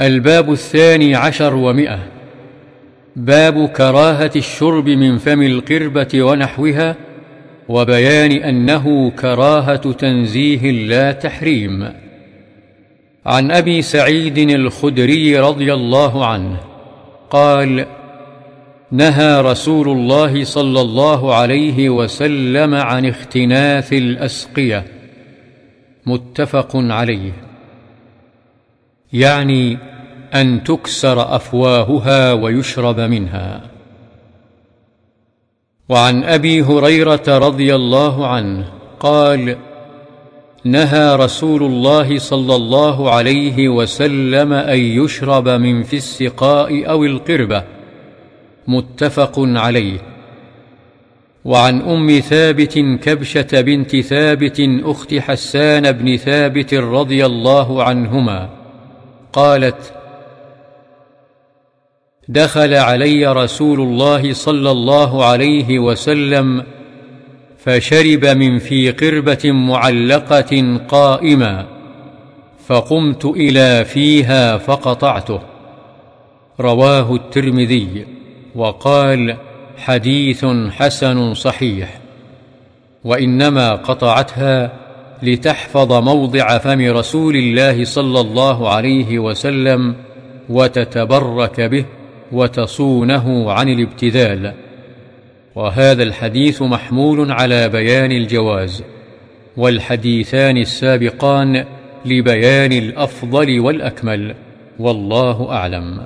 الباب الثاني عشر ومئة. باب كراهة الشرب من فم القربة ونحوها وبيان أنه كراهة تنزيه لا تحريم. عن أبي سعيد الخدري رضي الله عنه قال نهى رسول الله صلى الله عليه وسلم عن اختناث الأسقية. متفق عليه. يعني أن تكسر أفواهها ويشرب منها. وعن أبي هريرة رضي الله عنه قال نهى رسول الله صلى الله عليه وسلم أن يشرب من في السقاء أو القربة. متفق عليه. وعن أم ثابت كبشة بنت ثابت أخت حسان بن ثابت رضي الله عنهما قالت دخل علي رسول الله صلى الله عليه وسلم فشرب من في قربة معلقة قائما فقمت إلى فيها فقطعته. رواه الترمذي وقال حديث حسن صحيح وإنما قطعتها لتحفظ موضع فم رسول الله صلى الله عليه وسلم وتتبرك به وتصونه عن الابتذال. وهذا الحديث محمول على بيان الجواز والحديثان السابقان لبيان الأفضل والأكمل والله أعلم.